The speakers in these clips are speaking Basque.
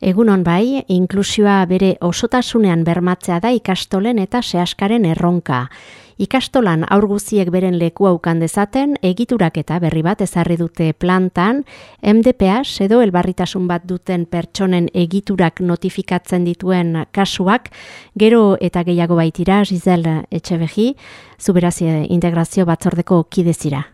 Egunon bai, inklusioa bere osotasunean bermatzea da ikastolen eta sehaskaren erronka. Ikastolan aurguziek beren leku aukan dezaten, egiturak eta berri bat ezarri dute plantan, MDPA edo elbarritasun bat duten pertsonen egiturak notifikatzen dituen kasuak, gero eta gehiago baitira, Gizel Etxebegi, zuberazi integrazio batzordeko kidezira.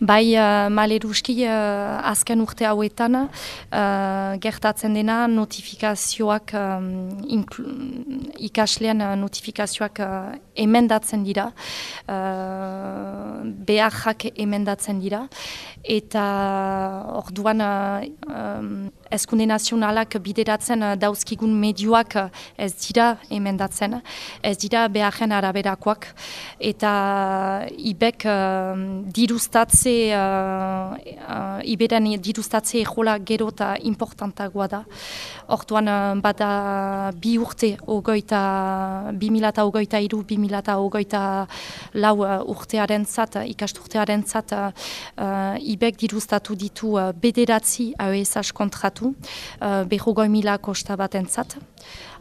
Bai, uh, maleruski uh, azken urte hauetan uh, gertatzen dena notifikazioak um, ikaslean notifikazioak uh, emendatzen dira, uh, beharrak emendatzen dira, eta orduan uh, um, eskunde nazionalak bideratzen dauzkigun medioak ez dira emendatzen, ez dira beharren araberakoak, eta ibek uh, diruztatze, uh, uh, iberen diruztatze egola gero eta importantagoa da. Hortuan bada bi urte ogoita, bi milata ogoita iru, bi milata ogoita lau urtearen zat, ikasturtearen zat, uh, ibek diruztatu ditu uh, bederatzi AESH kontratu, uh, behogoi mila kosta baten zat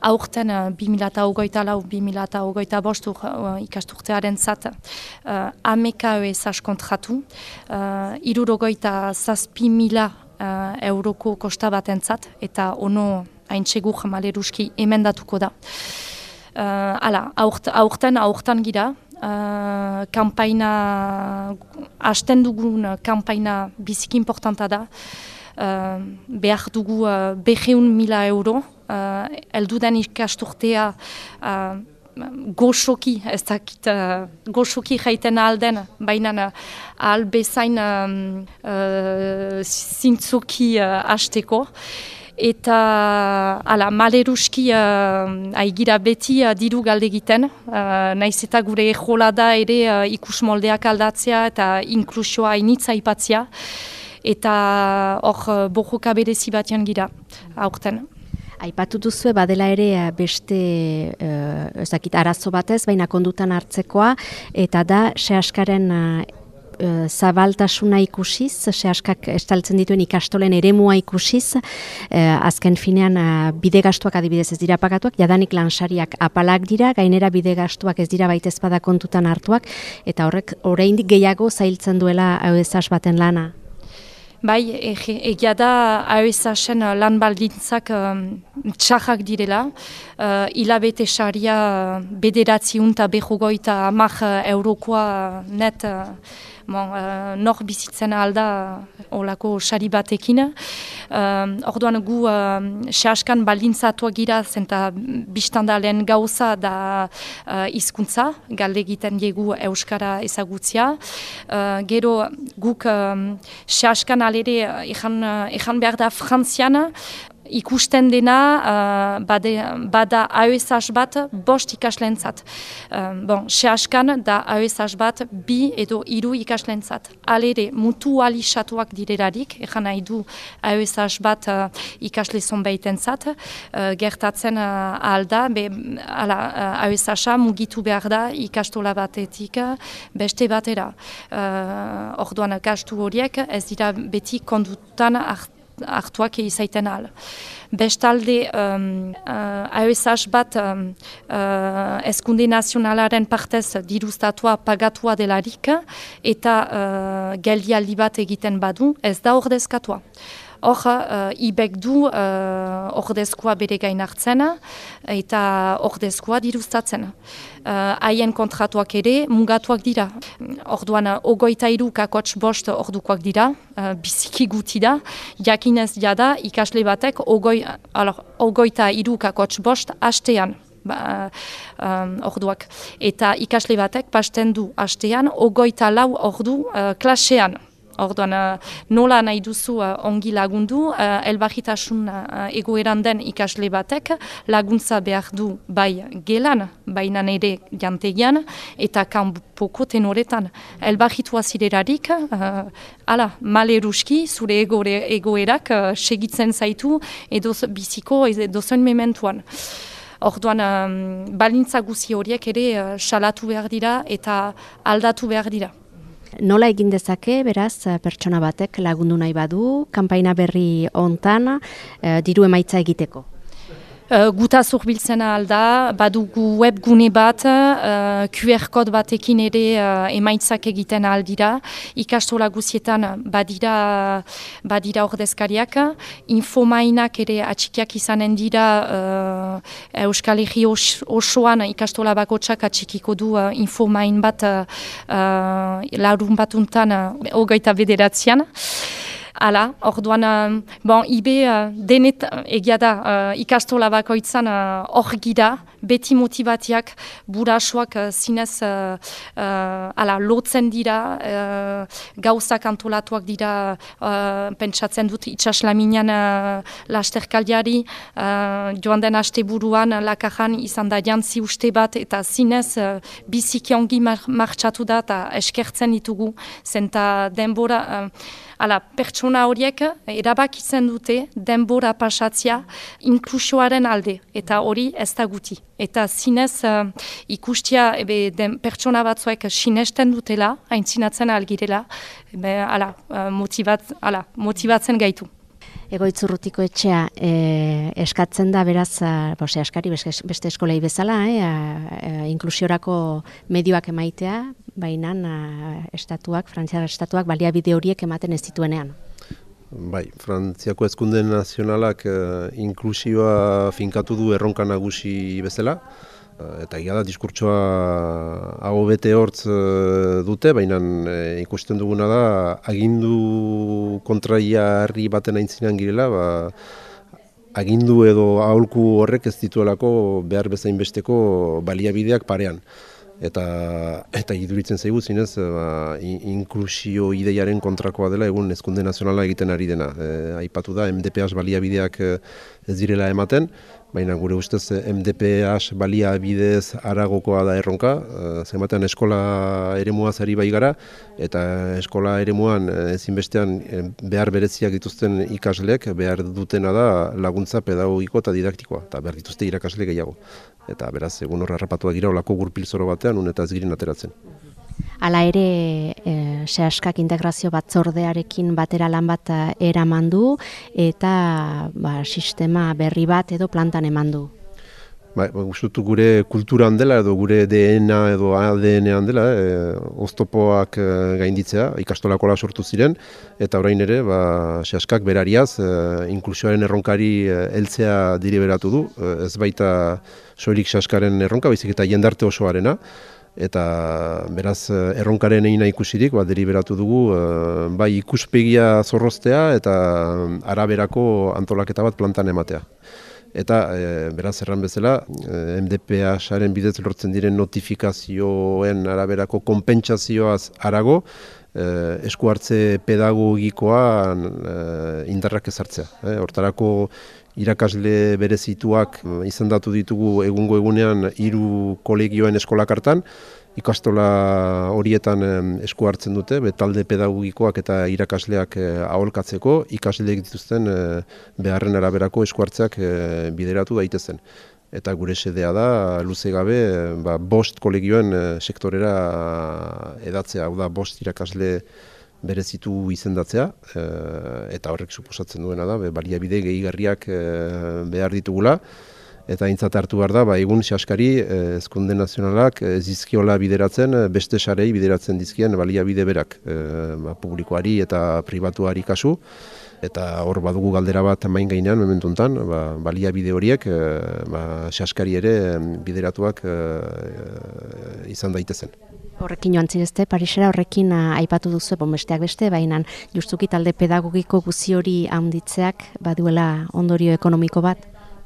aurten uh, 2008 lau, 2008 bostur uh, ikasturtearen zat uh, ameka ezaz kontratu, uh, irurogoita zazpi mila uh, euroko kosta batentzat eta ono haintxegur maleruski emendatuko da. Uh, ala, aurt, aurten, aurten gira, uh, kampaina, hasten dugun kampaina biziki importanta da, uh, behar dugu uh, beheun mila euro, uh, eldudan ikasturtea uh, goxoki, ez dakit, uh, goxoki jaiten alden, baina uh, albezain um, uh, zintzoki uh, hasteko. Eta ala, maleruski uh, aigira beti uh, diru galde egiten, uh, naiz eta gure ejola da ere uh, ikus moldeak aldatzea eta inklusioa initza ipatzea. Eta hor bojoka berezi batean gira, aurten. Aipatu duzu badela ere eh, beste uh, ezakit arazo batez, baina kondutan hartzekoa eta da sehaskaren uh, zabaltasuna ikusiz, sehaskak estaltzen dituen ikastolen eremua ikusiz, azken finean uh, bide gastuak adibidez ez dira pagatuak, jadanik lansariak apalak dira, gainera bide gastuak ez dira baita ezpada kontutan hartuak, eta horrek oraindik gehiago zailtzen duela hau baten lana. Bai, egia da AESasen uh, lan baldintzak um, txarrak direla. Uh, ilabete saria uh, bederatzi unta behogoita amak uh, eurokoa net uh, bon, uh, nor bizitzen alda olako sari batekin. Uh, orduan gu uh, sehaskan baldintzatu gira zenta biztandalen gauza da uh, izkuntza, galde egiten diegu Euskara ezagutzia. Uh, gero guk um, sehaskan alere ezan behar da frantziana, ikusten dena uh, bade, bada AESH bat bost ikaslentzat. Um, bon, sehaskan da AESH bat bi edo hiru ikaslentzat. Alere, mutu alixatuak direrarik, egan nahi du AESH bat uh, ikasle zonbaiten zat, uh, gertatzen uh, alda, be, ala, uh, AESH mugitu behar da ikastola batetik beste batera. Uh, orduan, kastu horiek ez dira beti kondutan hartu hartuak izaiten al. Bestalde, um, uh, bat um, uh, eskunde nazionalaren partez diruztatua pagatua delarik eta uh, geldialdi bat egiten badu ez da ordezkatua. Hor, uh, ibek du uh, ordezkoa bere gain hartzen eta ordezkoa diruztatzen. Uh, haien kontratuak ere mugatuak dira. Orduan, ogoita iru kakotx bost ordukoak dira, uh, biziki guti da. Jakinez jada, ikasle batek ogoi, alor, ogoita iru kakotx bost hastean. Ba, um, orduak. Eta ikasle batek pasten du hastean, ogoita lau ordu uh, klasean. Orduan, uh, nola nahi duzu uh, ongi lagundu, uh, elbahitasun uh, egoeran den ikasle batek, laguntza behar du bai gelan, baina nire jantegian, eta kanpoko tenoretan. Elbahitua zirerarik, uh, ala, male ruski, zure egoere, egoerak uh, segitzen zaitu, edo biziko, edo zen mementuan. Orduan, um, balintza guzi horiek ere salatu behar dira eta aldatu behar dira. Nola egin dezake, beraz, pertsona batek lagundu nahi badu, kanpaina berri hontan diru emaitza egiteko? Guta zurbiltzen alda, badugu webgune bat, uh, QR kod batekin ere uh, emaitzak egiten aldira, ikastola guzietan badira, badira ordezkariak, infomainak ere atxikiak izanen dira uh, Euskal Herri os, osoan ikastola bakotsak atxikiko du uh, infomain bat uh, laurun batuntan uh, ogaita bederatzean. Hala, orduan, uh, bon, ibe uh, denet egia da uh, ikastola bakoitzan uh, hor gira, beti motivatiak burasoak uh, zinez uh, uh, lotzen dira, uh, gauzak antolatuak dira, uh, pentsatzen dut itxaslaminan uh, lasterkaldiari, uh, joan den haste buruan lakajan izan da jantzi uste bat, eta zinez uh, biziki ongi martxatu da, eta eskertzen ditugu, zenta denbora... Uh, Hala, pertsona horiek erabakitzen dute denbora pasatzia inklusioaren alde, eta hori ez da guti. Eta zinez uh, ikustia ebe, den pertsona batzuek sinesten dutela, haintzinatzen algirela, ebe, ala, uh, motibat, ala, motibatzen gaitu. Egoitzurrutiko etxea e, eskatzen da beraz, bose, askari beste eskolei bezala, e, inklusiorako medioak emaitea, baina estatuak, frantziar estatuak, baliabide horiek ematen ez dituenean. Bai, Frantziako ezkunde nazionalak inklusioa finkatu du erronka nagusi bezala, eta egia da diskurtsoa hau bete hortz eh, dute, baina e, ikusten duguna da agindu kontraiarri baten aintzinean girela, ba, agindu edo aholku horrek ez dituelako behar bezain besteko baliabideak parean. Eta, eta iduritzen zaigu zinez, ba, inklusio ideiaren kontrakoa dela egun ezkunde nazionala egiten ari dena. E, aipatu da, MDPH baliabideak ez direla ematen, baina gure ustez eh, MDPH balia bidez aragokoa da erronka, eh, zenbatean eskola eremuaz ari bai gara, eta eskola eremuan eh, ezinbestean behar bereziak dituzten ikasleek behar dutena da laguntza pedagogiko eta didaktikoa, eta behar dituzte irakasle gehiago. Eta beraz, egun horra rapatu gira, olako gurpilzoro batean, un eta ez girin ateratzen. Hala ere, e, sehaskak integrazio batzordearekin batera lan bat eh, eraman du eta ba, sistema berri bat edo plantan eman du. Bai, ba, gure kultura handela edo gure DNA edo ADN handela, e, oztopoak e, gainditzea, ikastolakola sortu ziren, eta orain ere, ba, sehaskak berariaz, e, inklusioaren erronkari heltzea diriberatu du, ez baita soilik sehaskaren erronka, baizik eta jendarte osoarena, eta beraz eh, erronkaren egina ikusirik ba, deriberatu dugu eh, bai ikuspegia zorroztea eta mm, araberako antolaketa bat plantan ematea. Eta e, beraz erran bezala, e, MDPA-saren bidez lortzen diren notifikazioen araberako konpentsazioaz arago, e, esku hartze pedagogikoa e, indarrak ezartzea. E, hortarako irakasle berezituak eh, izendatu ditugu egungo egunean hiru kolegioen eskolakartan, ikastola horietan esku hartzen dute, betalde pedagogikoak eta irakasleak eh, aholkatzeko, ikasleek dituzten eh, beharren araberako esku hartzeak bideratu daitezen. Eta gure sedea da, luze gabe, ba, bost kolegioen sektorera edatzea, hau da, bost irakasle berezitu izendatzea e, eta horrek suposatzen duena da baliabide gehigarriak e, behar ditugula eta aintzat hartu behar da ba egun xaskari ezkunde nazionalak ez dizkiola bideratzen beste sarei bideratzen dizkien baliabide berak e, ba, publikoari eta pribatuari kasu eta hor badugu galdera bat main gainean mementuntan ba, baliabide horiek e, ba, xaskari ere bideratuak e, izan daitezen. Horrekin joan zinezte, Parisera horrekin ah, aipatu duzu, bon besteak beste, baina justuki talde pedagogiko guzi hori handitzeak baduela ondorio ekonomiko bat?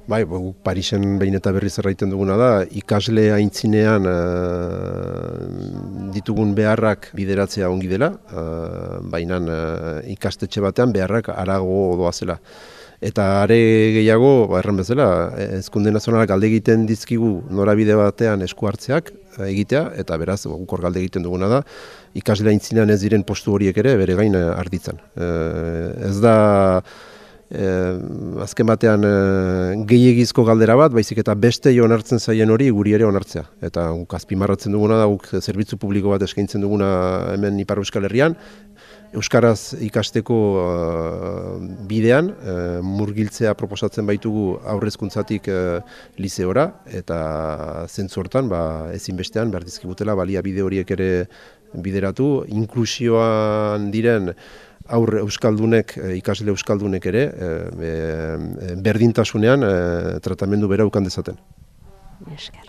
Bai, bo, Parisen behin eta berriz erraiten duguna da, ikasle haintzinean uh, ditugun beharrak bideratzea ongi dela, uh, baina uh, ikastetxe batean beharrak arago doa zela. Eta are gehiago, ba, erran bezala, ezkunde nazionalak alde egiten dizkigu norabide batean esku hartzeak, egitea, eta beraz, gukor galde egiten duguna da, ikaslea intzinean ez diren postu horiek ere bere gain arditzen. E, ez da azken batean e, gehiagizko galdera bat, baizik eta beste jo onartzen zaien hori guri ere onartzea. Eta guk azpimarratzen duguna da, guk zerbitzu publiko bat eskaintzen duguna hemen Ipar Euskal Herrian, Euskaraz ikasteko uh, bidean, uh, murgiltzea proposatzen baitugu aurrezkuntzatik uh, liseora, eta zentzu hortan, ba, ezinbestean, behar dizkibutela, balia bide horiek ere bideratu, inklusioan diren aurre euskaldunek, ikasle euskaldunek ere, berdintasunean tratamendu bera ukan dezaten. Esker.